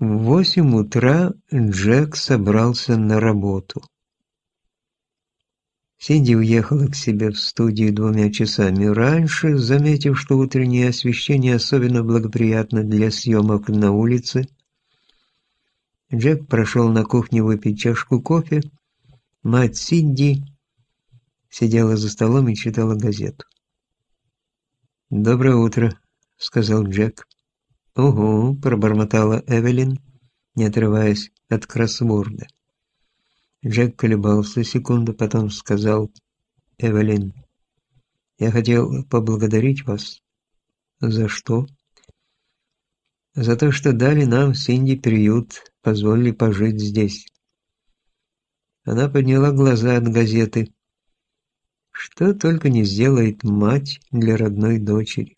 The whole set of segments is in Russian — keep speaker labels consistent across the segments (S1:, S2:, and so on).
S1: В восемь утра Джек собрался на работу. Синди уехала к себе в студию двумя часами раньше, заметив, что утреннее освещение особенно благоприятно для съемок на улице. Джек прошел на кухню выпить чашку кофе. Мать Синди сидела за столом и читала газету. «Доброе утро», — сказал Джек. «Угу», — пробормотала Эвелин, не отрываясь от кроссворда. Джек колебался секунду, потом сказал «Эвелин, я хотел поблагодарить вас». «За что?» «За то, что дали нам с Инди приют, позволили пожить здесь». Она подняла глаза от газеты. Что только не сделает мать для родной дочери.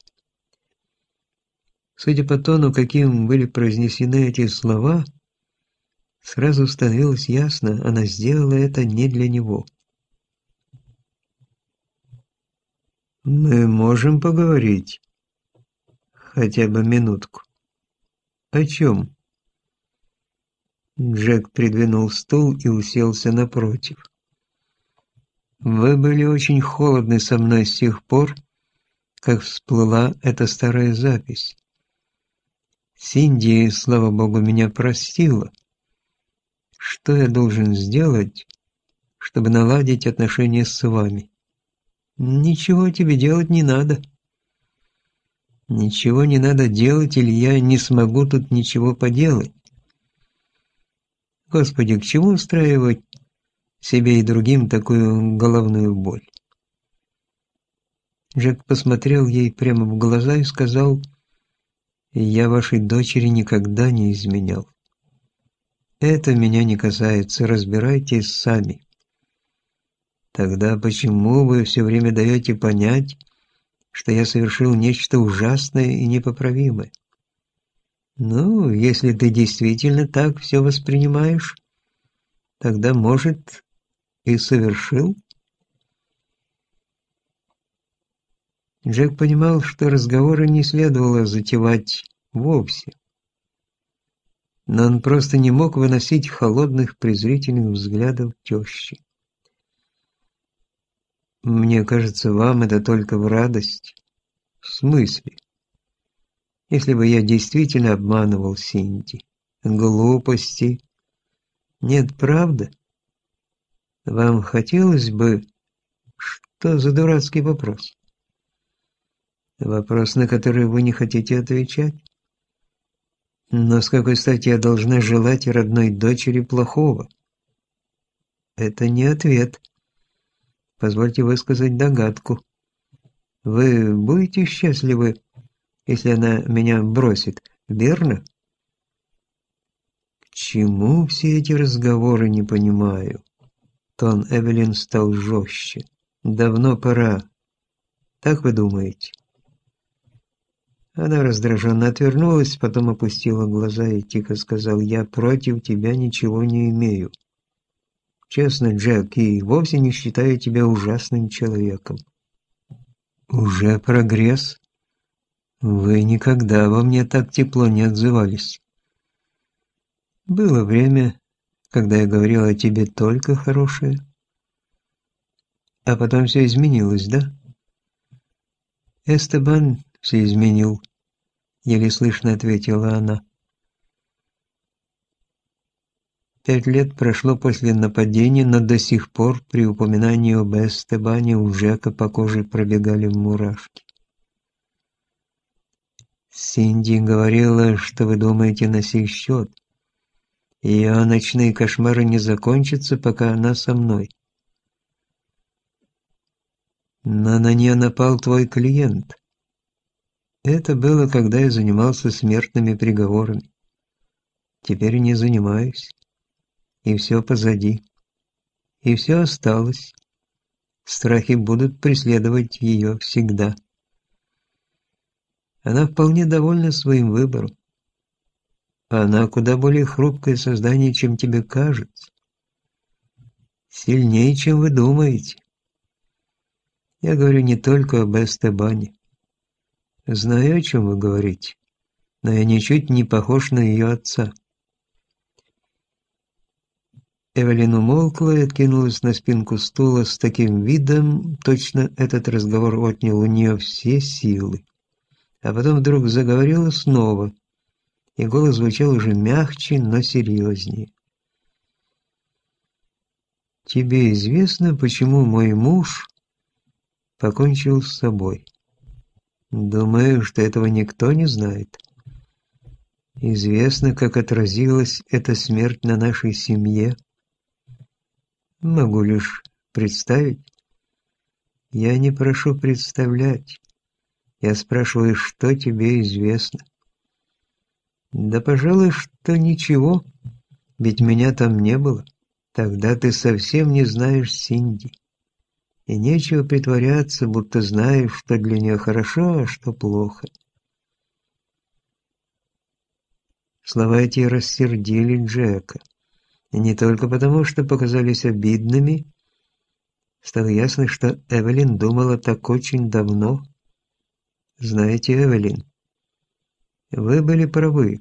S1: Судя по тону, каким были произнесены эти слова, сразу становилось ясно, она сделала это не для него. «Мы можем поговорить? Хотя бы минутку. О чем?» Джек придвинул стул и уселся напротив. «Вы были очень холодны со мной с тех пор, как всплыла эта старая запись. Синди, слава богу, меня простила. Что я должен сделать, чтобы наладить отношения с вами? Ничего тебе делать не надо. Ничего не надо делать, или я не смогу тут ничего поделать. Господи, к чему устраивать себе и другим такую головную боль? Джек посмотрел ей прямо в глаза и сказал я вашей дочери никогда не изменял. Это меня не касается, разбирайтесь сами. Тогда почему вы все время даете понять, что я совершил нечто ужасное и непоправимое? Ну, если ты действительно так все воспринимаешь, тогда, может, и совершил? Джек понимал, что разговоры не следовало затевать вовсе. Но он просто не мог выносить холодных презрительных взглядов тещи. «Мне кажется, вам это только в радость». «В смысле?» «Если бы я действительно обманывал Синди. Глупости». «Нет, правда?» «Вам хотелось бы...» «Что за дурацкий вопрос?» Вопрос, на который вы не хотите отвечать? Но с какой стати я должна желать родной дочери плохого? Это не ответ. Позвольте высказать догадку. Вы будете счастливы, если она меня бросит, верно? К чему все эти разговоры, не понимаю. Тон Эвелин стал жестче. Давно пора. Так вы думаете? Она раздраженно отвернулась, потом опустила глаза и тихо сказал, «Я против тебя ничего не имею. Честно, Джек, и вовсе не считаю тебя ужасным человеком». «Уже прогресс? Вы никогда во мне так тепло не отзывались». «Было время, когда я говорила о тебе только хорошее. А потом все изменилось, да?» Эстебан все изменил», — еле слышно ответила она. Пять лет прошло после нападения, но до сих пор при упоминании об Эстебане у Жека по коже пробегали мурашки. Синди говорила, что вы думаете на сей счет. Ее ночные кошмары не закончатся, пока она со мной. Но на нее напал твой клиент. Это было, когда я занимался смертными приговорами. Теперь не занимаюсь. И все позади. И все осталось. Страхи будут преследовать ее всегда. Она вполне довольна своим выбором. Она куда более хрупкое создание, чем тебе кажется. Сильнее, чем вы думаете. Я говорю не только об Эстебане. Знаю, о чем вы говорите, но я ничуть не похож на ее отца. Эвелин умолкла и откинулась на спинку стула с таким видом, точно этот разговор отнял у нее все силы. А потом вдруг заговорила снова, и голос звучал уже мягче, но серьезнее. «Тебе известно, почему мой муж покончил с собой?» «Думаю, что этого никто не знает. Известно, как отразилась эта смерть на нашей семье». Могу лишь представить. Я не прошу представлять. Я спрашиваю, что тебе известно. Да, пожалуй, что ничего, ведь меня там не было. Тогда ты совсем не знаешь Синди. И нечего притворяться, будто знаешь, что для нее хорошо, а что плохо. Слова эти рассердили Джека. И не только потому, что показались обидными. Стало ясно, что Эвелин думала так очень давно. Знаете, Эвелин, вы были правы.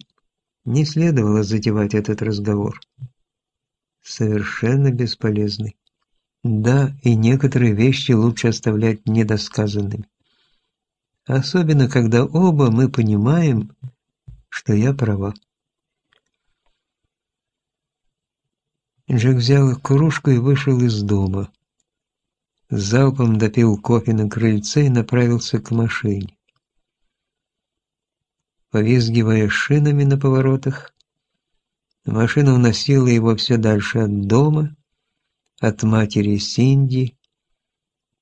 S1: Не следовало затевать этот разговор. Совершенно бесполезный. Да, и некоторые вещи лучше оставлять недосказанными. Особенно, когда оба мы понимаем, что я права. Джек взял кружку и вышел из дома. Залпом допил кофе на крыльце и направился к машине. Повизгивая шинами на поворотах, машина уносила его все дальше от дома, от матери Синди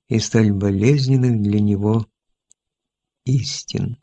S1: и столь болезненных для него истин.